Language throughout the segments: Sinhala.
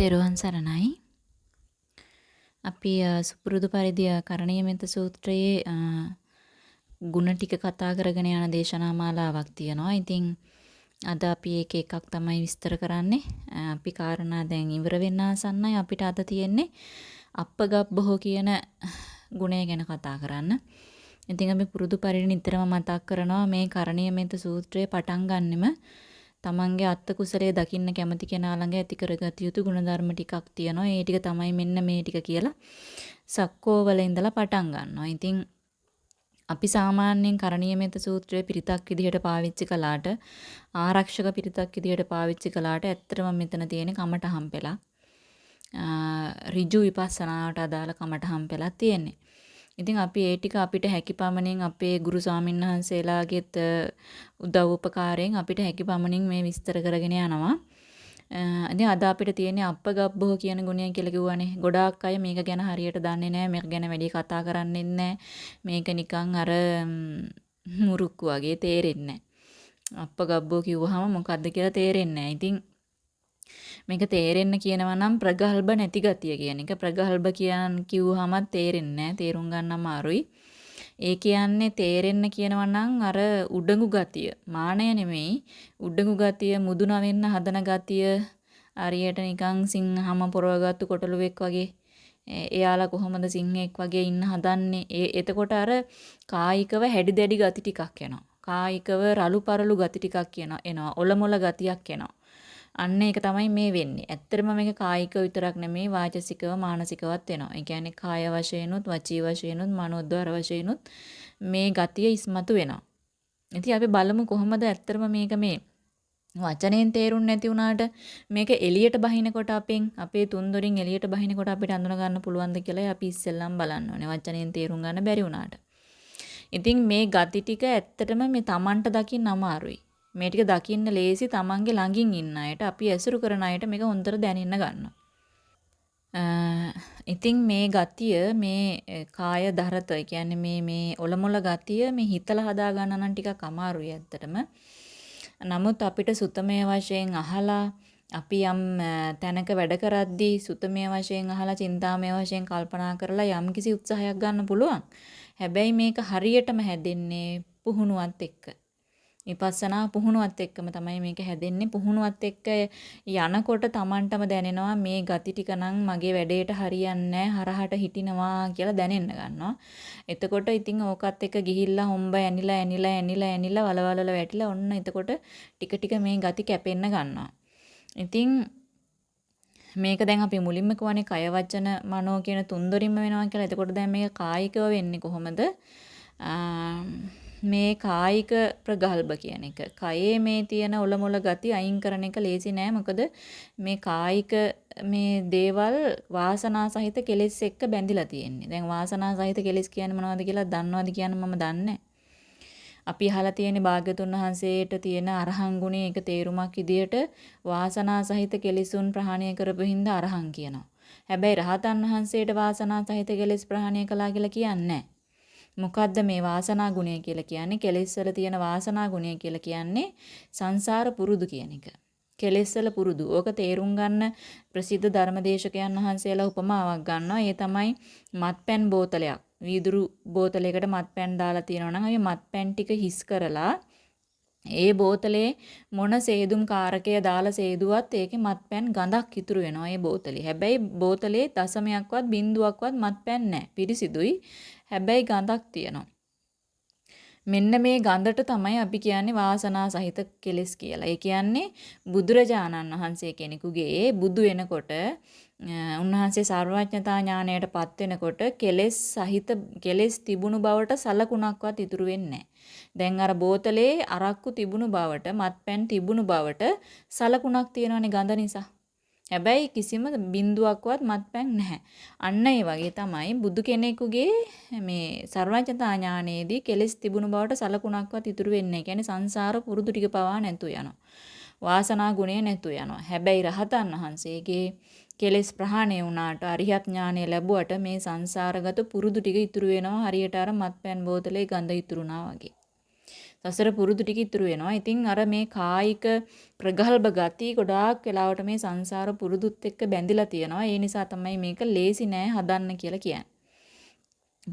තෙරුවන් සරණයි. අපි සුපුරුදු පරිදි කරණීයමෙත්ත සූත්‍රයේ ಗುಣ ටික කතා කරගෙන යන දේශනා මාලාවක් තියෙනවා. ඉතින් අද අපි ඒක එකක් තමයි විස්තර කරන්නේ. අපි කාරණා දැන් ඉවර වෙන්න ආසන්නයි. අපිට අද තියෙන්නේ අප්පගබ්බහෝ කියන ගුණය ගැන කතා කරන්න. ඉතින් අපි පුරුදු පරිදි නිතරම මතක් කරනවා මේ කරණීයමෙත්ත සූත්‍රයේ පටන් ගන්නෙම තමන්ගේ අත්ත කුසලයේ දකින්න කැමති කෙනා ළඟ ඇති කරගත යුතු ගුණධර්ම ටිකක් තියෙනවා. ඒ ටික තමයි මෙන්න මේ ටික කියලා සක්කෝවල ඉඳලා පටන් ගන්නවා. ඉතින් අපි සාමාන්‍යයෙන් කරණීයමෙත සූත්‍රයේ පිරිතක් විදිහට පාවිච්චි කළාට ආරක්ෂක පිරිතක් විදිහට පාවිච්චි කළාට ඇත්තටම මෙතන තියෙන කමටහම් පෙළක්. ඍජු විපස්සනාවට අදාළ කමටහම් පෙළක් තියෙන්නේ. ඉතින් අපි ඒ ටික අපිට හැකි පමණින් අපේ ගුරු ස්වාමින්වහන්සේලාගෙත් උදව් උපකාරයෙන් අපිට හැකි පමණින් මේ විස්තර කරගෙන යනවා. ඉතින් අද අපිට තියෙන්නේ අප්පගබ්බෝ කියන ගුණය කියලා කිව්වනේ. ගොඩාක් අය මේක ගැන හරියට දන්නේ නැහැ. මේක ගැන වැඩි කතා කරන්නේ නැහැ. මේක නිකන් අර මුරුක්කු වගේ තේරෙන්නේ නැහැ. අප්පගබ්බෝ කිව්වහම මොකද්ද කියලා තේරෙන්නේ නැහැ. ඉතින් මේක තේරෙන්න කියනවා නම් ප්‍රගල්භ නැති ගතිය කියන එක. ප්‍රගල්භ කියන කිව්වහම තේරෙන්නේ නැහැ. තේරුම් ගන්න අමාරුයි. ඒ කියන්නේ තේරෙන්න කියනවා නම් අර උඩඟු ගතිය. මානය නෙමෙයි. උඩඟු ගතිය, මුදුන වෙන්න හදන ගතිය, හරියට නිකන් සිංහම පොරවගත්තු කොටලුවෙක් වගේ. එයාලා කොහොමද සිංහෙක් වගේ ඉන්න හදන්නේ? ඒ එතකොට අර කායිකව හැඩි දැඩි ගති ටිකක් එනවා. කායිකව රළු පරළු ගති ටිකක් එනවා. ඔලමුල ගතියක් එනවා. අන්න ඒක තමයි මේ වෙන්නේ. ඇත්තටම මේක කායික විතරක් නෙමෙයි වාචසිකව මානසිකවත් වෙනවා. ඒ කියන්නේ කාය වශයෙන්ුත් වචී වශයෙන්ුත් මනෝද්වාර වශයෙන්ුත් මේ ගතිය ඉස්මතු වෙනවා. ඉතින් අපි බලමු කොහොමද ඇත්තටම මේක මේ වචනෙන් තේරුම් නැති වුණාට මේක එළියට බහිනකොට අපෙන් අපේ තුන්දොරින් එළියට බහිනකොට අපිට අඳුන ගන්න පුළුවන්ද කියලා අපි ඉස්සෙල්ලම් බලන්න ඕනේ. වචනෙන් තේරුම් ගන්න බැරි වුණාට. ඉතින් මේ ගති ටික ඇත්තටම මේ Tamanට දකින්න අමාරුයි. මේ ටික දකින්න ලේසි තමන්ගේ ළඟින් ඉන්න අයට අපි ඇසුරු කරන අයට මේක හොඳට දැනෙන්න ගන්නවා. ඉතින් මේ ගතිය මේ කාය දරත කියන්නේ මේ මේ ඔලමුල ගතිය මේ හිතලා හදා ගන්න නම් ටිකක් අමාරුයි ඇත්තටම. නමුත් අපිට සුතමේ වශයෙන් අහලා අපි යම් තැනක වැඩ කරද්දී සුතමේ වශයෙන් අහලා චින්තාමේ වශයෙන් කල්පනා කරලා යම් කිසි උත්සාහයක් ගන්න පුළුවන්. හැබැයි මේක හරියටම හැදෙන්නේ පුහුණුවත් එක්ක. විපස්සනා පුහුණුවත් එක්කම තමයි මේක හැදෙන්නේ. පුහුණුවත් එක්ක යනකොට Tamanටම දැනෙනවා මේ ගති ටික නම් මගේ වැඩේට හරියන්නේ හරහට හිටිනවා කියලා දැනෙන්න ගන්නවා. එතකොට ඉතින් ඕකත් එක්ක ගිහිල්ලා හොම්බ ඇනිලා ඇනිලා ඇනිලා ඇනිලා වලවලල වැටිලා ඔන්න එතකොට ටික ටික මේ ගති කැපෙන්න ගන්නවා. ඉතින් මේක දැන් අපි මුලින්ම කියවනේ කය වචන මනෝ කියන තුන්දොරින්ම වෙනවා කියලා. එතකොට දැන් මේක කායිකව වෙන්නේ කොහොමද? මේ කායික ප්‍රගල්භ කියන එක. කයේ මේ තියෙන ඔලමුල ගති අයින් කරන එක ලේසි නෑ. මොකද මේ කායික මේ දේවල් වාසනා සහිත කෙලෙස් එක්ක බැඳිලා තියෙන්නේ. දැන් වාසනා සහිත කෙලෙස් කියන්නේ මොනවද කියලා දන්නවද කියන මම දන්නේ අපි අහලා තියෙන භාග්‍යතුන් වහන්සේට තියෙන අරහන් ගුණයේ එක තේරුමක් විදියට වාසනා සහිත කෙලෙසුන් ප්‍රහාණය කරපු හින්දා අරහන් කියනවා. හැබැයි රහතන් වහන්සේට වාසනා සහිත කෙලෙස් ප්‍රහාණය කළා කියලා කියන්නේ නැහැ. මොකද්ද මේ වාසනා ගුණය කියලා කියන්නේ? කෙලෙස් වල තියෙන වාසනා ගුණය කියලා කියන්නේ සංසාර පුරුදු කියන එක. කෙලෙස් වල පුරුදු. ඕක තේරුම් ගන්න ප්‍රසිද්ධ ධර්මදේශකයන් වහන්සේලා උපමාවක් ගන්නවා. ඒ තමයි මත්පැන් බෝතලයක්. වීදුරු බෝතලයකට මත්පැන් දාලා තියෙනවා නම් ඒ මත්පැන් ටික හිස් කරලා ඒ බෝතලේ මොන සේදුම් කාරකය දාලා සේදුවත් ඒකේ මත්පැන් ගඳක් ඉතුරු වෙනවා ඒ බෝතලේ. හැබැයි බෝතලේ දශමයක්වත් බිඳුවක්වත් මත්පැන් නැහැ. පිරිසිදුයි. හැබැයි ගඳක් තියෙනවා. මෙන්න මේ ගඳට තමයි අපි කියන්නේ වාසනා සහිත කෙලෙස් කියලා. ඒ කියන්නේ බුදුරජාණන් වහන්සේ කෙනෙකුගේ බුදු වෙනකොට උන්වහන්සේ සර්වඥතා ඥාණයටපත් වෙනකොට කෙලෙස් සහිත කෙලෙස් තිබුණු බවට සලකුණක්වත් ඉතුරු වෙන්නේ දැන් අර බෝතලේ අරක්කු තිබුණු බවට මත්පැන් තිබුණු බවට සලකුණක් තියෙනවනේ ගඳ නිසා. හැබැයි කිසිම බිඳුවක්වත් මත්පැන් නැහැ. අන්න ඒ වගේ තමයි බුදු කෙනෙකුගේ මේ සර්වඥතා ඥානයේදී කෙලෙස් තිබුණු බවට සලකුණක්වත් ඉතුරු වෙන්නේ නැහැ. කියන්නේ සංසාර පුරුදු ටික පවා නැතු යනවා. වාසනා ගුණය නැතු යනවා. හැබැයි රහතන් වහන්සේගේ කෙලෙස් ප්‍රහාණය වුණාට අරිහත් ඥානය ලැබුවට මේ සංසාරගත පුරුදු ටික ඉතුරු වෙනවා හරියට අර මත්පැන් බෝතලේ ගඳ ඉතුරුනා වගේ. සසර පුරුදු ටික ඉතුරු වෙනවා. ඉතින් අර මේ කායික ප්‍රගල්භ ගති ගොඩාක් වෙලාවට මේ සංසාර පුරුදුත් එක්ක බැඳිලා තියෙනවා. ඒ නිසා තමයි මේක ලේසි නෑ හදන්න කියලා කියන්නේ.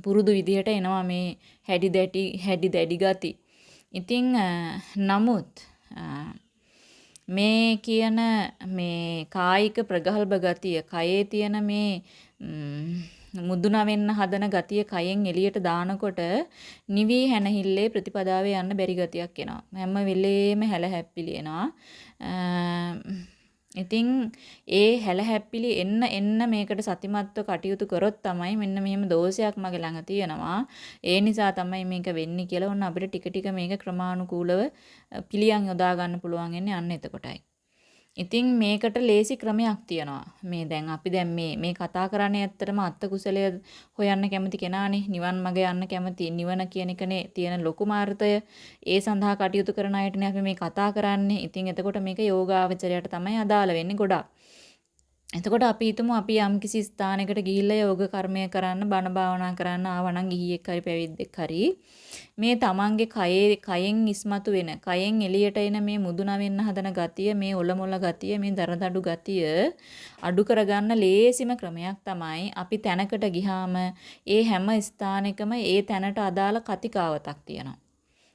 පුරුදු විදිහට එනවා මේ හැඩි දැටි හැඩි දැඩි ගති. ඉතින් නමුත් මේ කියන මේ කායික ප්‍රගල්භ ගතිය, කයේ තියෙන මේ මුදුනා වෙන්න හදන ගතිය කයෙන් එළියට දානකොට නිවි හැනහිල්ලේ ප්‍රතිපදාවේ යන්න බැරි ගතියක් එනවා. හැම වෙලේම හැල හැප්පිලි එනවා. ඉතින් ඒ හැල හැප්පිලි එන්න එන්න මේකට සතිමත්ව කටයුතු කරොත් තමයි මෙන්න මෙහෙම දෝෂයක් මගේ ළඟ තියෙනවා. ඒ නිසා තමයි මේක වෙන්නේ කියලා ඔන්න අපිට ටික ටික මේක ක්‍රමානුකූලව පිළියම් යොදා ගන්න පුළුවන් වෙන්නේ අන්න එතකොටයි. ඉතින් මේකට ලේසි ක්‍රමයක් තියෙනවා. මේ දැන් අපි දැන් මේ මේ කතා කරන්නේ ඇත්තටම අත්ත කුසලය හොයන්න කැමති කෙනානේ. නිවන් මඟ යන්න කැමති. නිවන කියන එකනේ තියෙන ලොකු මාර්ථය. ඒ සඳහා කටයුතු කරන අයටනේ අපි මේ කතා කරන්නේ. ඉතින් එතකොට මේක යෝගාවචරයට තමයි අදාළ වෙන්නේ ගොඩක්. එතකොට අපි හිතමු අපි යම් කිසි ස්ථානයකට ගිහිල්ලා යෝග කර්මය කරන්න බණ භාවනා කරන්න ආවනම් ගිහියෙක් හරි පැවිද්දෙක් හරි. මේ තමන්ගේ කයේ කයෙන් ඉස්මතු වෙන කයෙන් එළියට එන මේ මුදුන වෙන්න හදන ගතිය මේ ඔලොමොල ගතිය මේ දරදඩු ගතිය අඩු කරගන්න ලේසිම ක්‍රමයක් තමයි අපි තැනකට ගිහාම ඒ හැම ස්ථානයකම ඒ තැනට අදාළ කතිකාවතක් තියෙනවා.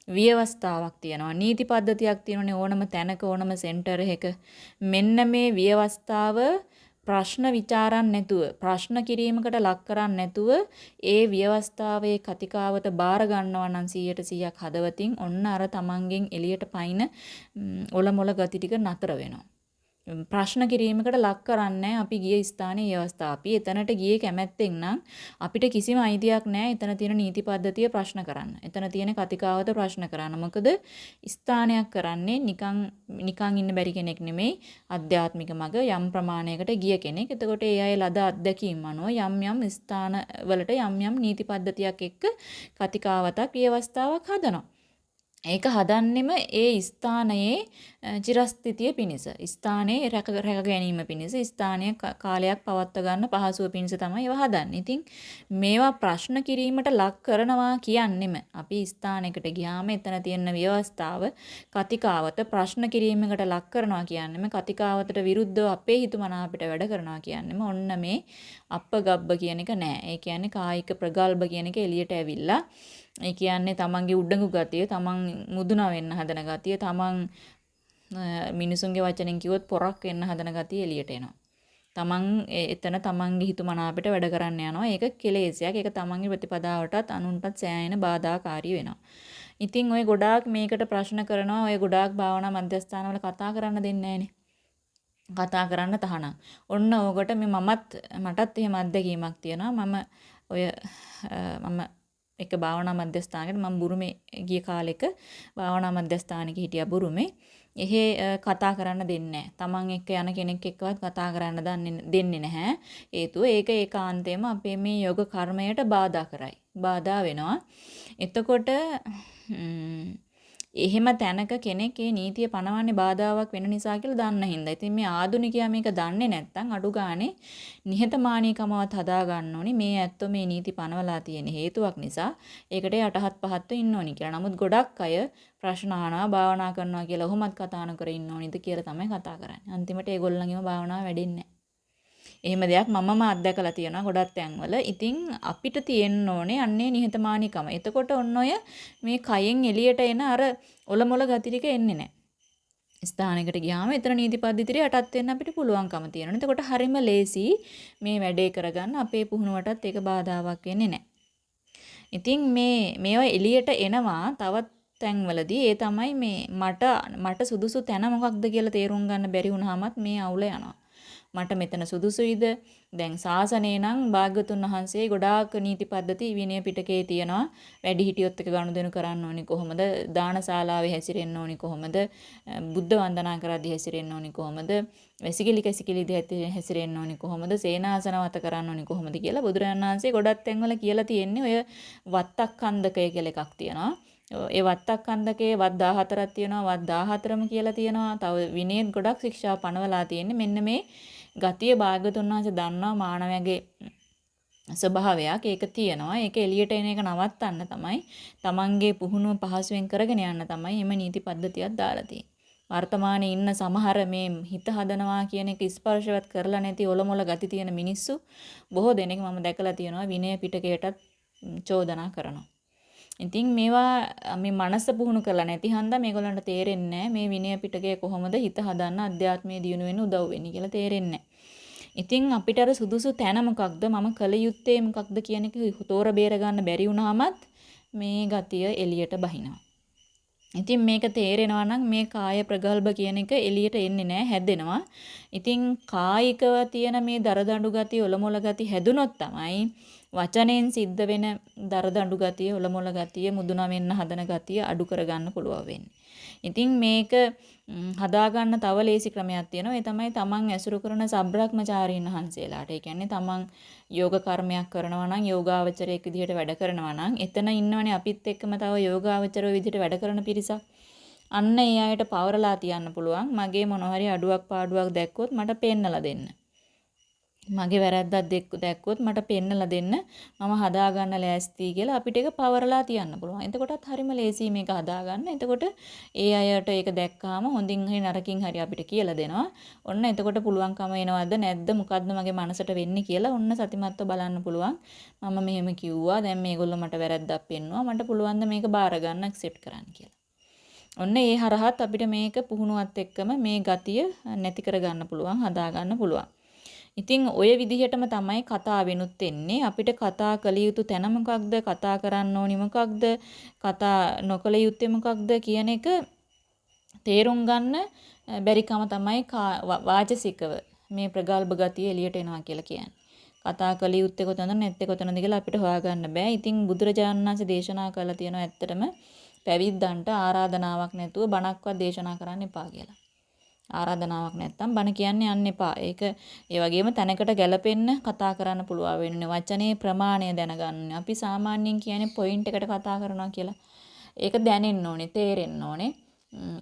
විවස්ථාවක් තියෙනවා. නීති පද්ධතියක් තියෙනනේ ඕනම තැනක ඕනම සෙන්ටර් එකක. මෙන්න මේ විවස්ථාව ප්‍රශ්න ਵਿਚාරන් නැතුව ප්‍රශ්න කිරීමකට ලක් කරන්නේ නැතුව ඒ ව්‍යවස්ථාවේ කතිකාවත බාර ගන්නවා නම් 100ට 100ක් හදවතින් ඔන්න අර තමන්ගෙන් එළියට පයින් ඔලොමොල ගති ටික නතර වෙනවා. ප්‍රශ්න කිරීමකට ලක් කරන්නේ අපි ගිය ස්ථානයේ අවස්ථාව. අපි එතනට ගියේ කැමැත්තෙන් නම් අපිට කිසිම අයිතියක් නැහැ එතන තියෙන නීති පද්ධතිය ප්‍රශ්න කරන්න. එතන තියෙන කතිකාවත ප්‍රශ්න කරන්න. මොකද ස්ථානයක් කරන්නේ නිකන් නිකන් ඉන්න බැරි කෙනෙක් නෙමෙයි අධ්‍යාත්මික මග යම් ප්‍රමාණයකට ගිය කෙනෙක්. එතකොට ඒ අය ලද අත්දැකීම් අනුව යම් යම් ස්ථාන වලට යම් යම් නීති පද්ධතියක් එක්ක කතිකාවතක් ව්‍යවස්ථාවක් හදනවා. ඒක හදන්නෙම ඒ ස්ථානයේ චිරස්ථිතිය පිණිස ස්ථානයේ රැක රැක ගැනීම පිණිස ස්ථානය කාලයක් පවත්වා ගන්න පහසුව පිණිස තමයි ඒවා හදන්නේ. ඉතින් මේවා ප්‍රශ්න කිරීමට ලක් කරනවා කියන්නෙම අපි ස්ථානයකට ගියාම එතන තියෙන ව්‍යවස්ථාව කතිකාවත ප්‍රශ්න කිරීමකට ලක් කරනවා කියන්නෙම කතිකාවතට විරුද්ධව අපේ හිතුමන අපිට වැඩ කරනවා කියන්නෙම ඔන්න මේ අප්පගබ්බ කියන එක නෑ. ඒ කියන්නේ කායික ප්‍රගල්භ කියන එක එළියට ඇවිල්ලා ඒ කියන්නේ තමන්ගේ උඩඟු ගතිය, තමන් මුදුනා වෙන්න හදන ගතිය, තමන් මිනිසුන්ගේ වචනෙන් කිව්වොත් පොරක් වෙන්න හදන ගතිය එළියට එනවා. තමන් එතන තමන්ගේ හිතුමනාපට වැඩ කරන්න යනවා. ඒක කෙලෙසයක්. ඒක තමන්ගේ ප්‍රතිපදාවටත් අනුන්ටත් සෑහෙන බාධාකාරී වෙනවා. ඉතින් ඔය ගොඩාක් මේකට ප්‍රශ්න කරනවා. ඔය ගොඩාක් භාවනා මධ්‍යස්ථානවල කතා කරන්න දෙන්නේ කතා කරන්න තහනම්. ඔන්න ඕකට මේ මමත් මටත් එහෙම අත්දැකීමක් තියෙනවා. මම ඔය මම එක භාවනා මධ්‍යස්ථානයකට මම බුරුමේ ගිය කාලෙක භාවනා මධ්‍යස්ථානෙක හිටියා බුරුමේ. එහෙ කතා කරන්න දෙන්නේ තමන් එක්ක යන කෙනෙක් එක්කවත් කතා කරන්න දෙන්නේ නැහැ. හේතුව ඒක ඒකාන්තයෙන්ම අපේ මේ යෝග කර්මයට බාධා කරයි. බාධා වෙනවා. එතකොට එහෙම තැනක කෙනෙක් ඒ නීතිය පනවන්නේ බාධාවක් වෙන නිසා කියලා දන්න හින්දා. ඉතින් මේ ආදුනිකයා මේක දන්නේ නැත්නම් අඩු ගානේ නිහතමානීකමවත් හදා ගන්න ඕනි. මේ ඇත්තෝ මේ නීති පනවලා තියෙන හේතුවක් නිසා ඒකට යටහත් පහත්ව ඉන්න ඕනි කියලා. නමුත් ගොඩක් අය ප්‍රශ්න අහනවා භාවනා කරනවා කියලා ඔහොමත් කතා නොකර ඉන්න ඕනිද කියලා තමයි කතා කරන්නේ. අන්තිමට ඒගොල්ලන්ගේම භාවනාව වැඩෙන්නේ එහෙම දෙයක් මමම අත්දැකලා තියෙනවා ගොඩක් තැන්වල. ඉතින් අපිට තියෙන්න ඕනේ අන්නේ නිහතමානීකම. එතකොට ඔන්න ඔය මේ කයෙන් එළියට එන අර ඔලොමොල ගති ටික එන්නේ නැහැ. ස්ථානයකට ගියාම එතන නීති පද්ධතියට යටත් වෙන්න අපිට පුළුවන්කම තියෙනවා. එතකොට හරිම ලේසි මේ වැඩේ කරගන්න අපේ පුහුණුවටත් ඒක බාධාවක් වෙන්නේ නැහැ. ඉතින් මේ මේවා එළියට එනවා තවත් තැන්වලදී ඒ තමයි මේ මට මට සුදුසු තැන මොකක්ද කියලා තේරුම් ගන්න බැරි වුණාමත් මේ අවුල යනවා. මට මෙතන සුදුසුයිද? දැන් සාසනේ නම් භාග්‍යතුන් වහන්සේ ගොඩාක් නීති පද්ධති විනය පිටකේ තියෙනවා. වැඩි හිටියොත් එක ගනුදෙනු කරන්න ඕනි කොහොමද? දානශාලාවේ හැසිරෙන්න ඕනි කොහොමද? බුද්ධ වන්දනා කරද්දී හැසිරෙන්න ඕනි කොහොමද? වැසිකිලි කැසිකිලි දී හැසිරෙන්න ඕනි කොහොමද? සේනාසනවත කරන්න ඕනි කොහොමද කියලා බුදුරජාණන් වහන්සේ ගොඩක් තැන්වල කියලා තියෙන්නේ ඔය වත්තක්ඛන්දකය කියලා එකක් තියෙනවා. ඒ වත්තක් කන්දකේ වත් 14ක් තියෙනවා වත් 14ම කියලා තියෙනවා. තව විනයෙත් ගොඩක් ශික්ෂා පනවලා තියෙන්නේ. මෙන්න මේ ගතිය භාගතුන් වහන්සේ දන්නවා මානවයාගේ ස්වභාවයක් ඒක තියෙනවා. ඒක එළියට එන එක නවත්තන්න තමයි තමන්ගේ පුහුණුව පහසුවෙන් කරගෙන යන්න තමයි එම නීති පද්ධතියක් දාලා තියෙන්නේ. වර්තමානයේ ඉන්න සමහර මේ හිත හදනවා කියන එක ස්පර්ශවත් කරලා නැති ඔලොමොල ගති තියෙන මිනිස්සු බොහෝ දෙනෙක් මම දැකලා තියෙනවා විනය පිටකයටත් චෝදනා කරනවා. ඉතින් මේවා මේ මනස පුහුණු කරලා නැති හන්දා මේගොල්ලන්ට තේරෙන්නේ මේ විනය පිටකය කොහොමද හිත හදන්න අධ්‍යාත්මයේ දියුණු වෙන්න උදව් වෙන්නේ කියලා තේරෙන්නේ ඉතින් අපිට අර සුදුසු තැන මොකක්ද මම කල යුත්තේ මොකක්ද කියන එක තෝර බේර ගන්න බැරි වුණාමත් මේ ගතිය එළියට බහිනවා. ඉතින් මේක තේරෙනවා නම් මේ කාය ප්‍රගල්භ කියන එක එළියට එන්නේ නැහැ හැදෙනවා. ඉතින් කායිකව තියෙන මේ දරදඬු ගතිය ඔලොමොල ගතිය හැදුනොත් තමයි වචනෙන් සිද්ධ වෙන දරදඬු ගතිය ඔලොමොල ගතිය මුදුන වෙන්න හදන ගතිය අඩු කරගන්න පුළුවන් වෙන්නේ. ඉතින් මේක හදාගන්න තව ලේසි ක්‍රමයක් තියෙනවා. ඒ තමයි තමන් ඇසුරු කරන සබ්‍රක්‍මචාරීන් වහන්සේලාට. ඒ කියන්නේ තමන් යෝග කර්මයක් කරනවා නම් යෝගාවචරයෙක් විදිහට වැඩ කරනවා නම් එතන ඉන්නවනේ අපිත් එක්කම තව යෝගාවචරය විදිහට වැඩ කරන පිරිසක්. අන්න ඒ අයට පවරලා තියන්න පුළුවන්. මගේ මොන හරි අඩුවක් පාඩුවක් දැක්කොත් මට පෙන්නලා දෙන්න. මගේ වැරද්දක් දැක්කොත් මට පෙන්නලා දෙන්න මම හදාගන්න ලෑස්ති කියලා අපිට ඒක පවරලා තියන්න පුළුවන්. එතකොටත් හරිම ලේසි මේක හදාගන්න. එතකොට ඒ අයට ඒක දැක්කාම හොඳින් හරි නරකින් හරි අපිට කියලා දෙනවා. ඔන්න එතකොට පුළුවන්කම එනවද නැද්ද මොකද්ද මගේ මනසට වෙන්නේ කියලා ඔන්න සතිමත්ව බලන්න පුළුවන්. මම මෙහෙම කිව්වා. දැන් මේගොල්ලෝ මට වැරද්දක් පෙන්නුවා. මට පුළුවන් ද මේක බාර ගන්න ඇක්සෙප්ට් කරන්න කියලා. ඔන්න ඒ හරහත් අපිට මේක පුහුණුවත් එක්කම මේ ගතිය නැති කරගන්න පුළුවන්, හදාගන්න පුළුවන්. ඉතින් ඔය විදිහටම තමයි කතා වෙනුත් එන්නේ. අපිට කතා කළ යුතු තැන මොකක්ද, කතා කරන්න ඕනි මොකක්ද, කතා නොකළ යුත්තේ මොකක්ද කියන එක තේරුම් ගන්න බැරිකම තමයි වාචසිකව මේ ප්‍රගල්භ ගතිය එළියට එනවා කියලා කියන්නේ. කතා කළ යුත්තේ කොතනද නැත්තේ කොතනද කියලා අපිට හොයාගන්න බෑ. ඉතින් බුදුරජාණන් වහන්සේ දේශනා කළා තියෙනවා ඇත්තටම පැවිද්දන්ට ආරාධනාවක් නැතුව බණක්වත් දේශනා කරන්න එපා කියලා. ආරාධනාවක් නැත්තම් බණ කියන්න යන්න එපා. ඒක ඒ වගේම තැනකට ගැලපෙන්න කතා කරන්න පුළුවන් වෙන්නේ. වචනේ ප්‍රමාණය දැනගන්න. අපි සාමාන්‍යයෙන් කියන්නේ පොයින්ට් එකට කතා කරනවා කියලා. ඒක දැනෙන්න ඕනේ, තේරෙන්න ඕනේ.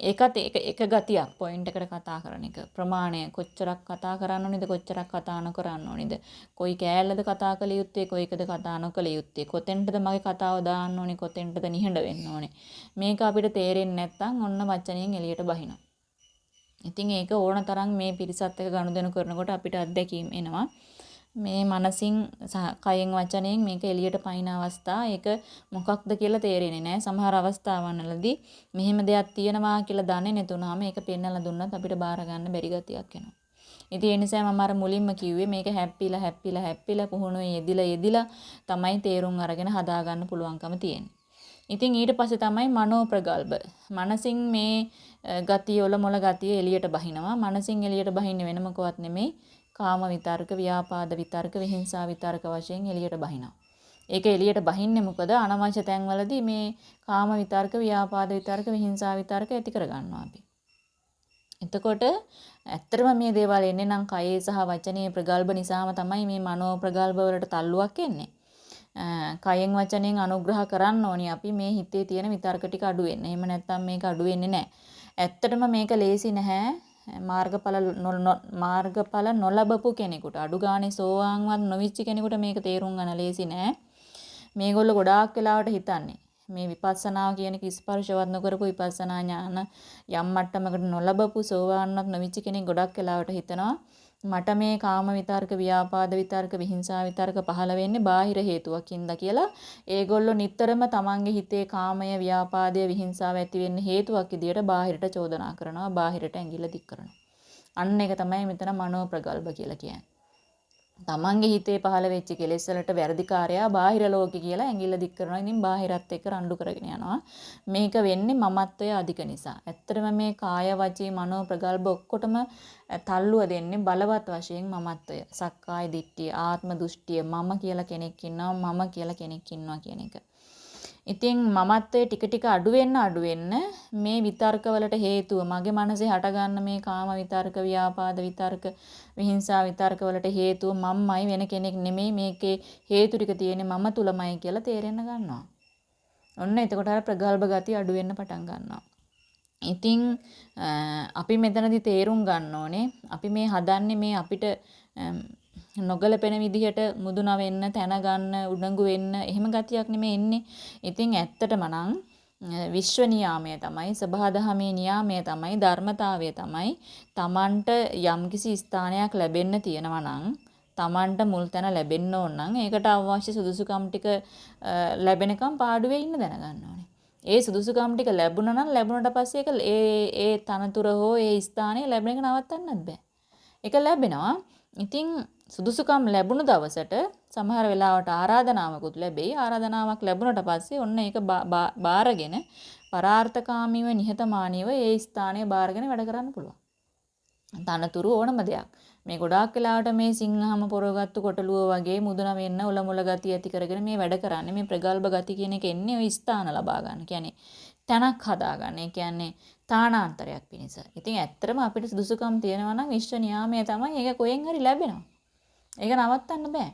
ඒකත් එක එක ගතියක් පොයින්ට් එකට කතා කරන එක. ප්‍රමාණය කොච්චරක් කතා කරන්න ඕනේද කොච්චරක් කතා නොකරන්න ඕනේද? කොයි කෑල්ලද කතා කළ යුත්තේ කොයිකද කතා නොකළ යුත්තේ? කොතෙන්ටද මගේ කතාව දාන්න ඕනේ කොතෙන්ටද නිහඬ වෙන්න ඕනේ? මේක අපිට තේරෙන්නේ නැත්නම් ඔන්න වචනයෙන් එළියට බහිනවා. ඉතින් ඒක ඕන තරම් මේ පිරිසත් එක්ක ගනුදෙනු කරනකොට අපිට අත්දැකීම් එනවා. මේ මනසින් කයෙන් වචනයෙන් මේක එළියට පයින් අවස්ථා ඒක මොකක්ද කියලා තේරෙන්නේ නැහැ. සමහර අවස්ථාවන්වලදී මෙහෙම දෙයක් තියෙනවා කියලා දන්නේ නැතුනහම ඒක පෙන්නලා දුන්නත් අපිට බාර ගන්න බැරි ගතියක් එනවා. ඉතින් ඒ නිසා මම අර මුලින්ම කිව්වේ මේක හැප්පිලා හැප්පිලා හැප්පිලා පුහුණුවේ යෙදිලා යෙදිලා තමයි තේරුම් අරගෙන හදාගන්න පුළුවන්කම තියෙන්නේ. ඉතින් ඊට පස්සේ තමයි මනෝ ප්‍රගල්භ. මනසින් මේ ගතිය ඔල මොල ගතිය එළියට බහිනවා. මනසින් එළියට බහින්නේ වෙන මොකවත් නෙමෙයි. කාම විතර්ක, ව්‍යාපාද විතර්ක, විහිංසා විතර්ක වශයෙන් එළියට බහිනවා. ඒක එළියට බහින්නේ මොකද? අනවශ්‍ය තැන්වලදී මේ කාම විතර්ක, ව්‍යාපාද විතර්ක, විහිංසා විතර්ක ඇති කරගන්නවා අපි. එතකොට ඇත්තටම මේ දේවල් එන්නේ නම් කයේ සහ වචනේ ප්‍රගල්භ නිසාම තමයි මේ මනෝ ප්‍රගල්භ වලට තල්ලුවක් එන්නේ. කයෙන් වචනෙන් අනුග්‍රහ කරන්න ඕනි අපි මේ හිතේ තියෙන විතර්ක ටික අඩු වෙන්න. එහෙම නැත්නම් මේක අඩු වෙන්නේ නැහැ. ඇත්තටම මේක ලේසි නැහැ. මාර්ගඵල මාර්ගඵල නොලබපු කෙනෙකුට අඩු ගානේ සෝවාන්වත් නොවිච්ච කෙනෙකුට මේක තේරුම් ගන්න ලේසි නෑ. මේගොල්ලෝ ගොඩාක් වෙලාවට හිතන්නේ මේ විපස්සනාව කියන එක ස්පර්ශවත් නොකරපු විපස්සනා ඥාන යම් මට්ටමකට නොලබපු සෝවාන්වත් නොවිච්ච කෙනෙක් ගොඩක් වෙලාවට හිතනවා මට මේ කාම විතර්ක, ව්‍යාපාද විතර්ක, විහිංසා විතර්ක පහළ වෙන්නේ බාහිර හේතුවකින්ද කියලා ඒගොල්ලෝ නිතරම තමන්ගේ හිතේ කාමය, ව්‍යාපාදය, විහිංසාව ඇති වෙන්න හේතුවක් විදියට බාහිරට චෝදනා කරනවා, බාහිරට ඇඟිල්ල දික් කරනවා. අන්න ඒක තමයි මෙතන මනෝ ප්‍රගල්භ කියලා කියන්නේ. තමන්ගේ හිතේ පහළ වෙච්ච කෙලෙස් වලට වැරදිකාරයා බාහිර ලෝකේ කියලා ඇඟිල්ල දික් කරනවා. ඉතින් බාහිරත් එක්ක රණ්ඩු කරගෙන යනවා. මේක වෙන්නේ මමත්වයේ අධික නිසා. ඇත්තටම මේ කාය වචී මනෝ ප්‍රගල්භ ඔක්කොටම තල්ලුව දෙන්නේ බලවත් වශයෙන් මමත්වය. සක්කාය දිට්ඨිය, ආත්ම දෘෂ්ටිය, මම කියලා කෙනෙක් ඉන්නවා, මම කියලා කෙනෙක් ඉන්නවා කියන එක. ඉතින් මමත්වයේ ටික ටික අඩු වෙන්න අඩු වෙන්න මේ විතර්කවලට හේතුව මගේ මනසේ හටගන්න මේ කාම විතර්ක, ව්‍යාපාද විතර්ක, විහිංසා විතර්කවලට හේතුව මම්මයි වෙන කෙනෙක් නෙමෙයි මේකේ හේතු ටික තියෙන්නේ මම තුලමයි කියලා තේරෙන්න ගන්නවා. ඔන්න එතකොට අර ප්‍රගල්භ ගතිය අඩු වෙන්න පටන් ගන්නවා. ඉතින් අපි මෙතනදි තේරුම් ගන්න ඕනේ අපි මේ හදන්නේ මේ අපිට නොගැලපෙන විදිහට මුදුන වෙන්න, තැන ගන්න, උඩඟු වෙන්න එහෙම ගතියක් නෙමෙයි එන්නේ. ඉතින් ඇත්තටම නම් විශ්ව නියාමය තමයි සබහාදහමේ නියාමය තමයි ධර්මතාවය තමයි Tamanට යම්කිසි ස්ථානයක් ලැබෙන්න තියෙනවා නම් Tamanට මුල් තැන ලැබෙන්න ඕන නම් ඒකට අවශ්‍ය සුදුසුකම් ටික ලැබෙනකම් පාඩුවේ ඉන්න දැනගන්න ඕනේ. ඒ සුදුසුකම් ටික ලැබුණා නම් ලැබුණට පස්සේ ඒක ඒ ඒ තනතුර හෝ ඒ ස්ථානය ලැබෙන එක නවත්තන්නත් බෑ. ඒක ලැබෙනවා. ඉතින් සුදුසුකම් ලැබුණු දවසට සමහර වෙලාවට ආරාධනාවකුත් ලැබෙයි. ආරාධනාවක් ලැබුණට පස්සේ ඔන්න ඒක බාරගෙන පරාර්ථකාමීව නිහතමානීව ඒ ස්ථානය බාරගෙන වැඩ කරන්න පුළුවන්. තනතුරු ඕනම දෙයක්. මේ ගොඩාක් වෙලාවට මේ සිංහම පොරවගත්තු කොටලුව වගේ මුදුන වෙන්න උල මුල ගතිය ඇති කරගෙන මේ වැඩ කරන්නේ මේ ප්‍රගල්භ ගති කියන එක එන්නේ ওই ස්ථාන ලබා ගන්න. කියන්නේ තැනක් හදාගන්න. ඒ කියන්නේ තානාන්තරයක් පිණිස. ඉතින් ඇත්තටම අපිට සුදුසුකම් තියෙනවා නම් විශ්ව නියාමය තමයි ඒක කොහෙන් හරි ලැබෙනවා. ඒක නවත්තන්න බෑ.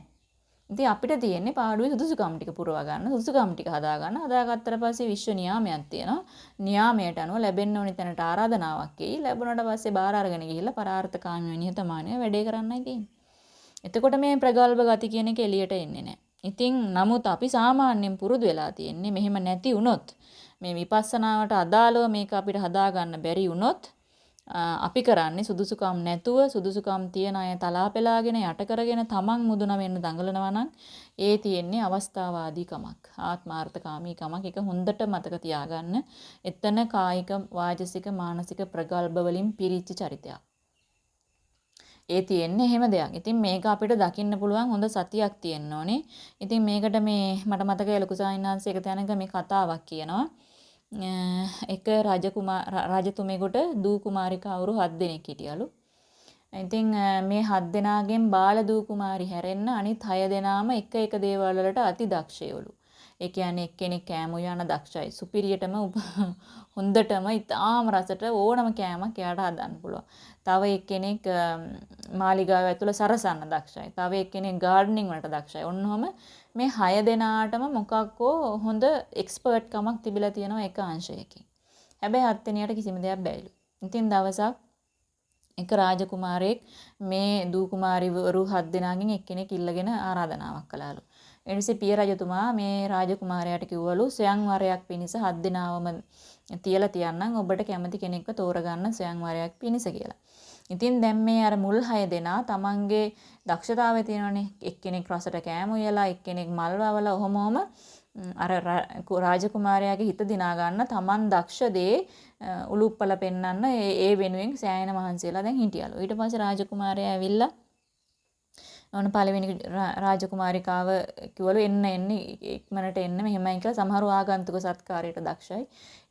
ඉතින් අපිට තියෙන්නේ පාඩුවේ සුදුසුකම් ටික පුරවා ගන්න, සුදුසුකම් ටික හදා ගන්න. හදාගත්තට පස්සේ විශ්ව නියාමයක් තියෙනවා. නියාමයට අනුව ලැබෙන්න ඕනි තැනට ආරාධනාවක් එයි. ලැබුණාට පස්සේ බාර අරගෙන ගිහිල්ලා පරාර්ථකාමී නිහතමානීව වැඩේ කරන්නයි තියෙන්නේ. එතකොට මේ ප්‍රගල්භ ගති කියන එක එළියට එන්නේ නැහැ. ඉතින් නමුත් අපි සාමාන්‍යයෙන් පුරුදු වෙලා තියෙන්නේ මෙහෙම නැති වුණොත් මේ විපස්සනාවට අදාළව මේක අපිට හදාගන්න බැරි වුණොත් අපි කරන්නේ සුදුසුකම් නැතුව සුදුසුකම් තියන අය තලා පෙලාගෙන යට කරගෙන තමන් මුදුන වෙන්න දඟලනවා නම් ඒ තියෙන්නේ අවස්ථාවාදීකමක් ආත්මාර්ථකාමීකමක් ඒක හොඳට මතක තියාගන්න එතන කායික වාචසික මානසික ප්‍රගල්භ වලින් පිරිච්ච චරිතයක් ඒ තියෙන්නේ එහෙම දෙයක්. ඉතින් මේක අපිට දකින්න පුළුවන් හොඳ සතියක් තියෙන්න ඕනේ. ඉතින් මේකට මේ මට මතකයි ලොකු සාහිණාංශ එක තැනක මේ කතාවක් කියනවා. එක රජකුමා රජතුමෙකුට දූ කුමාරිකාවරු 7 දෙනෙක් හිටියලු. ඉතින් මේ 7 දෙනාගෙන් බාල දූ කුමාරි හැරෙන්න අනිත් 6 දෙනාම එක එක දේවල් වලට අති දක්ෂයලු. ඒ කියන්නේ එක්කෙනෙක් කෑම උයන දක්ෂයි. සුපිරියටම හොඳටම ඉතාම රසට ඕනම කෑමක් එයාට හදන්න පුළුවන්. තව එක්කෙනෙක් මාලිගාව ඇතුළ සරසන්න දක්ෂයි. තව එක්කෙනෙක් ගාඩනින් වලට දක්ෂයි. ඔන්නෝම මේ 6 දෙනාටම මොකක්කෝ හොඳ එක්ස්පර්ට් කමක් තිබිලා තියෙනවා එක අංශයකින්. හැබැයි හත් වෙනියට කිසිම දෙයක් බැයිලු. ඉතින් දවසක් එක රාජකුමාරයෙක් මේ දූ කුමාරිවරු හත් දෙනාගෙන් එක්කෙනෙක් ඉල්ලගෙන ආරාධනාවක් කළාලු. එනිසේ පිය රජතුමා මේ රාජකුමාරයාට කිව්වලු ස්වයංවරයක් පිණිස හත් දෙනාවම තියලා තියන්නම් ඔබට කැමති කෙනෙක්ව තෝරගන්න ස්වයංවරයක් පිණිස කියලා. ඉතින් දැන් මේ අර මුල් හය දෙනා තමන්ගේ දක්ෂතාවය තියෙනවනේ එක්කෙනෙක් රසට කෑම උයලා එක්කෙනෙක් මල් වවලා ඔහොමම අර රාජකුමාරයාගේ හිත දිනා ගන්න තමන් දක්ෂ දේ උලුප්පල පෙන්වන්න ඒ වෙනුවෙන් සෑයන මහන්සියලා දැන් හිටියලු. ඊට පස්සේ රාජකුමාරයා ඇවිල්ලා ඔන්න පළවෙනි රාජකුමාරිකාව කිව්වලු එන්න එන්න ඉක්මනට එන්න මෙහෙමයි කියලා සමහරව ආගන්තුක සත්කාරයට දක්ෂයි.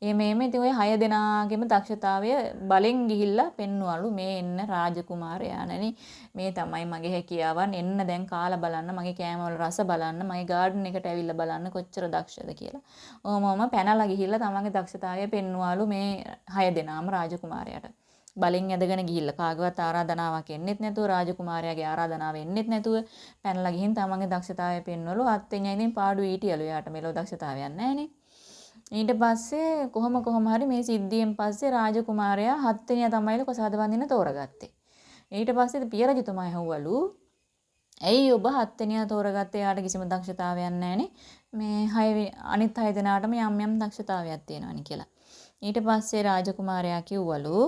එහෙම එහෙම ඉතින් ওই හය දෙනාගේම දක්ෂතාවය බලෙන් ගිහිල්ලා පෙන්වලු මේ එන්න රාජකුමාරයාණනි මේ තමයි මගේ හැකියාවන් එන්න දැන් කාලා බලන්න මගේ කෑමවල රස බලන්න මගේ ගාඩන් එකට ඇවිල්ලා බලන්න කොච්චර දක්ෂද කියලා. ඕමම පැනලා ගිහිල්ලා තමන්ගේ දක්ෂතාවය පෙන්වලු මේ හය දෙනාම රාජකුමාරයාට. බලෙන් ඇදගෙන ගිහිල්ලා. කාගවත් ආරාධනාවක් එන්නෙත් නැතුව රාජකුමාරයාගේ ආරාධනාව එන්නෙත් නැතුව පැනලා ගිහින් තමන්ගේ දක්ෂතාවය පෙන්වලු. අත්ෙන් ඉතින් පාඩු ඊටියලු. යාට මෙලෝ දක්ෂතාවයක් නැහනේ. ඊට පස්සේ කොහොම කොහොම හරි මේ සිද්ධියෙන් පස්සේ රාජකුමාරයා හත්වෙනියා තමයිලු කොසාද වඳින්න තෝරගත්තේ. ඊට පස්සේ පිය රජතුමා ඇහුවලු ඇයි ඔබ හත්වෙනියා තෝරගත්තේ? යාට කිසිම දක්ෂතාවයක් නැහනේ. මේ හය අනිත් හය දෙනාටම යම් යම් දක්ෂතාවයක් තියෙනවනි කියලා. ඊට පස්සේ රාජකුමාරයා කිව්වලු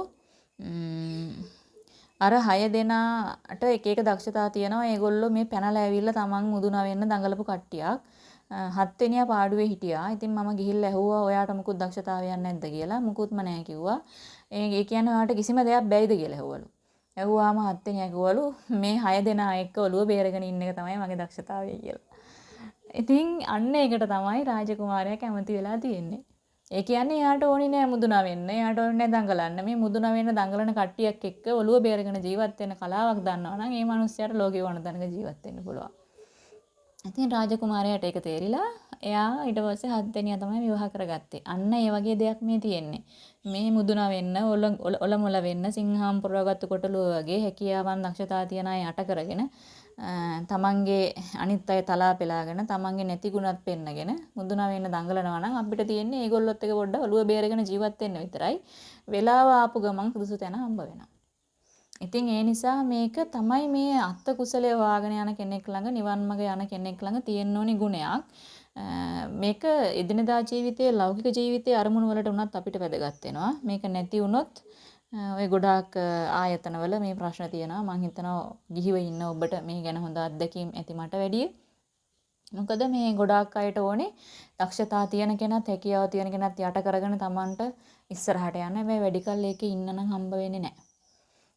අර 6 දෙනාට එක එක දක්ෂතා තියෙනවා. ඒගොල්ලෝ මේ පැනලා ඇවිල්ලා තමන් මුදුනා වෙන්න දඟලපු කට්ටියක්. හත් වෙනියා පාඩුවේ හිටියා. ඉතින් මම ගිහිල්ලා ඇහුවා ඔයාට මොකුත් දක්ෂතාවයක් නැද්ද කියලා. මුකුත්ම නැහැ කිව්වා. ඒ කියන්නේ ඔයාට කිසිම දෙයක් බැයිද කියලා ඇහුවලු. ඇහුවාම හත් වෙනියා කිව්වලු මේ 6 දෙනා එක්ක ඔළුව බේරගෙන ඉන්න එක තමයි මගේ දක්ෂතාවය කියලා. ඉතින් අන්න ඒකට තමයි රාජකුමාරයා කැමති වෙලා තියෙන්නේ. ඒ කියන්නේ එයාට ඕනි නෑ මුදුනා වෙන්න. එයාට ඕනි නෑ දඟලන්න. මේ මුදුනා වෙන්න දඟලන කට්ටියක් එක්ක ඔළුව බේරගෙන ජීවත් වෙන කලාවක් දන්නවා නම් ඒ මිනිස්සයාට ලෝකේ වණ තැනක ජීවත් වෙන්න පුළුවන්. ඉතින් රාජකුමාරයාට ඒක තේරිලා එයා ඊට පස්සේ හත් දෙනියා තමයි විවාහ කරගත්තේ. අන්න ඒ වගේ දෙයක් මේ තියෙන්නේ. මේ මුදුනා වෙන්න ඔල මොල වෙන්න සිංහම් පුරවගත්තු කොටලුව වගේ හැකියාවන් දක්ෂතා තියන අය යට කරගෙන තමන්ගේ අනිත් අය තලා පෙලාගෙන තමන්ගේ නැති ගුණත් පෙන්නගෙන මුදුනා වෙන්න දඟලනවා නම් අපිට තියෙන්නේ ඒගොල්ලොත් එක පොඩ්ඩක් ඔළුව බේරගෙන ජීවත් වෙන්න විතරයි. වෙලාව ආපු ගමන් සුදුසු තැන හම්බ වෙනවා. ඉතින් ඒ නිසා මේක තමයි මේ අත්ත කුසලයේ වාගෙන යන කෙනෙක් ළඟ නිවන් මඟ යන කෙනෙක් ළඟ තියෙන්න ඕනි ගුණයක්. මේක එදිනදා ජීවිතයේ ලෞකික ජීවිතයේ අරමුණු වලට උනත් අපිට වැදගත් වෙනවා. මේක නැති වුණොත් ඔය ගොඩාක් ආයතනවල මේ ප්‍රශ්න තියෙනවා. මම හිතනවා ගිහිව ඉන්න ඔබට මේ ගැන හොඳ අත්දැකීම් ඇති මට වැඩිය. මොකද මේ ගොඩාක් අයට ඕනේ දක්ෂතා තියෙන කෙනත් හැකියාව තියෙන කෙනත් යට කරගෙන Tamanට ඉස්සරහට යන්න. හැබැයි වැඩි කල් ඒකේ ඉන්න නම් හම්බ වෙන්නේ නැහැ.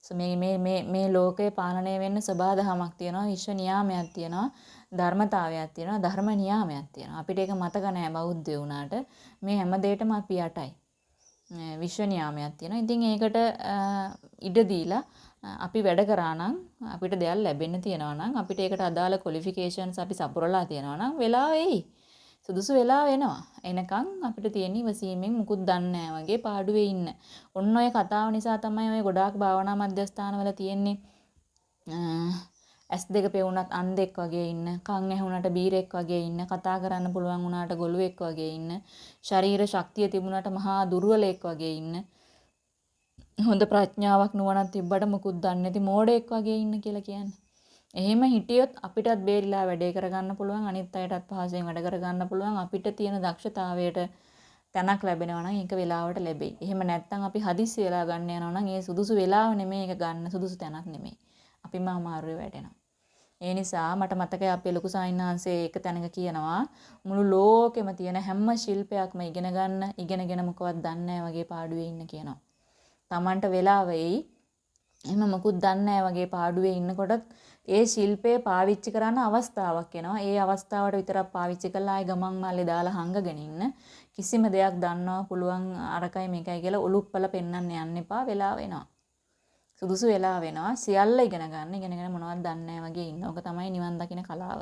මේ මේ මේ මේ ලෝකය පාලනය වෙන්න සබාධමයක් තියෙනවා විශ්ව නියාමයක් තියෙනවා ධර්මතාවයක් තියෙනවා ධර්ම නියාමයක් තියෙනවා අපිට ඒක මතක නැහැ බෞද්ධ වුණාට මේ හැම දෙයකම අපි යටයි විශ්ව නියාමයක් තියෙනවා ඉතින් ඒකට ඉඩ දීලා අපි වැඩ කරා නම් අපිට දෙයක් ලැබෙන්න තියෙනවා නම් අපිට ඒකට අදාළ ක්වොලිෆිකේෂන්ස් අපි සපුරලා තියෙනවා නම් වෙලාව එයි සුදුසු වෙලා වෙනවා. එනකන් අපිට තියෙන ඉවසීමෙන් මුකුත් දන්නේ වගේ පාඩුවේ ඉන්න. ඔන්න ඔය කතාව නිසා තමයි ඔය ගොඩාක් භාවනා මධ්‍යස්ථානවල තියෙන්නේ. ඇස් දෙක පෙවුනත් අන්ධෙක් වගේ ඉන්න, කන් ඇහුනට බීරෙක් වගේ ඉන්න, කතා කරන්න පුළුවන් වුණාට ගොළුෙක් වගේ ඉන්න, ශරීර ශක්තිය තිබුණාට මහා දුර්වලෙක් වගේ ඉන්න. හොඳ ප්‍රඥාවක් නුවණක් තිබ්බට මුකුත් දන්නේ නැති මෝඩෙක් වගේ ඉන්න කියලා කියන්නේ. එහෙම හිටියොත් අපිටත් බේරිලා වැඩේ කරගන්න පුළුවන් අනිත් අයටත් පහසුවෙන් වැඩ කරගන්න පුළුවන් අපිට තියෙන දක්ෂතාවයට තැනක් ලැබෙනවා නම් ඒක වෙලාවට ලැබෙයි. එහෙම නැත්නම් අපි හදිස්සි වෙලා ගන්න යනවා නම් ඒ සුදුසු වෙලාව නෙමෙයි ඒක ගන්න සුදුසු තැනක් නෙමෙයි. අපිම අමාරුවේ වැටෙනවා. ඒ නිසා මට මතකයි අපේ ලොකු සාහිණාංශයේ එක තැනක කියනවා මුළු ලෝකෙම තියෙන හැම ශිල්පයක්ම ඉගෙන ගන්න ඉගෙනගෙන මොකවත් දන්නේ වගේ පාඩුවේ ඉන්න කියනවා. Tamanට වෙලාව එයි. එහෙම මොකුත් දන්නේ වගේ පාඩුවේ ඉන්නකොටත් ඒ ශිල්පය පාවිච්චි කරන්න අවස්ථාවක් එනවා. ඒ අවස්ථාවට විතරක් පාවිච්චි කරලා ආයි ගමන් මල්ලේ දාලා හංගගෙන ඉන්න. කිසිම දෙයක් දන්නවා පුළුවන් අරකයි මේකයි කියලා උලුප්පල පෙන්වන්න යන්න එපා. වෙලා වෙනවා. සුදුසු වෙලා වෙනවා. සියල්ල ඉගෙන ගන්න. ඉගෙනගෙන මොනවද දන්නේ වගේ ඉන්න. ඕක තමයි නිවන් දකින්න කලාව.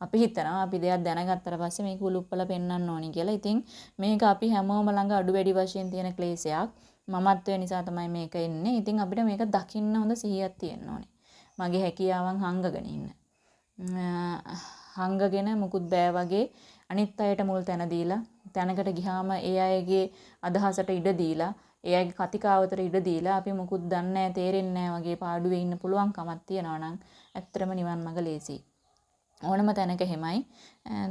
අපි හිතනවා අපි දෙයක් දැනගත්තට පස්සේ මේක උලුප්පල පෙන්වන්න ඕනි කියලා. ඉතින් මේක අපි හැමෝම ළඟ අඩු වැඩි වශයෙන් තියෙන ක්ලේශයක්. මමත්වය නිසා තමයි මේක එන්නේ. ඉතින් අපිට මේක දකින්න හොඳ සිහියක් තියෙන්න ඕනේ. මගේ හැකියාවන් හංගගෙන ඉන්න. හංගගෙන මුකුත් බෑ වගේ අනිත් අයට මුල් තැන දීලා තැනකට ගියාම ඒ අයගේ අදහසට ඉඩ දීලා ඒ අයගේ කතිකාවතට ඉඩ දීලා අපි මුකුත් දන්නේ නැහැ තේරෙන්නේ නැහැ වගේ පාඩුවේ ඉන්න පුළුවන් කමක් තියනවා නම් ඇත්තටම නිවන් මඟ ලේසියි. ඕනම තැනක එහෙමයි.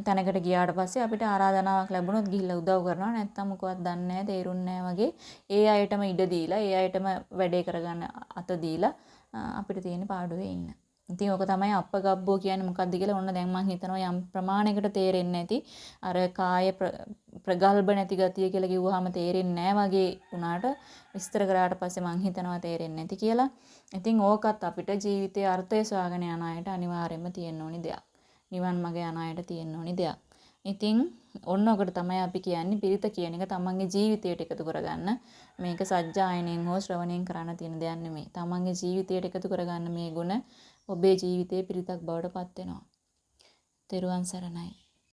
තැනකට ගියාට පස්සේ අපිට ආරාධනාවක් ලැබුණොත් ගිහිල්ලා උදව් කරනවා නැත්නම් මොකවත් දන්නේ නැහැ තේරුන්නේ වගේ ඒ අයටම ඉඩ දීලා ඒ අයටම වැඩේ කරගන්න අත දීලා අපිට තියෙන පාඩුවේ ඉන්න. ඉතින් ඕක තමයි අපගබ්බෝ කියන්නේ මොකක්ද කියලා ඔන්න දැන් මම හිතනවා යම් ප්‍රමාණයකට තේරෙන්නේ නැති අර කාය ප්‍රගල්භ නැති ගතිය කියලා කිව්වහම තේරෙන්නේ නැහැ වගේ වුණාට විස්තර කරාට පස්සේ මම හිතනවා තේරෙන්නේ නැති කියලා. ඉතින් ඕකත් අපිට ජීවිතයේ අර්ථය සොයාගෙන යන අයට අනිවාර්යයෙන්ම තියෙන්න ඕනි දෙයක්. නිවන් මඟ යන අයට තියෙන්න ඕනි දෙයක්. ඉතින් ඔන්න ඔකට තමයි අපි කියන්නේ පිරිත කියන එක තමන්ගේ ජීවිතයට එකතු කරගන්න. මේක සජ්ජායනෙන් හෝ ශ්‍රවණයෙන් කරන්න තියෙන දෙයක් නෙමෙයි. තමන්ගේ ජීවිතයට එකතු කරගන්න මේ ගුණ ඔබේ ජීවිතයේ පිරිතක් බවට පත් වෙනවා. තෙරුවන් සරණයි.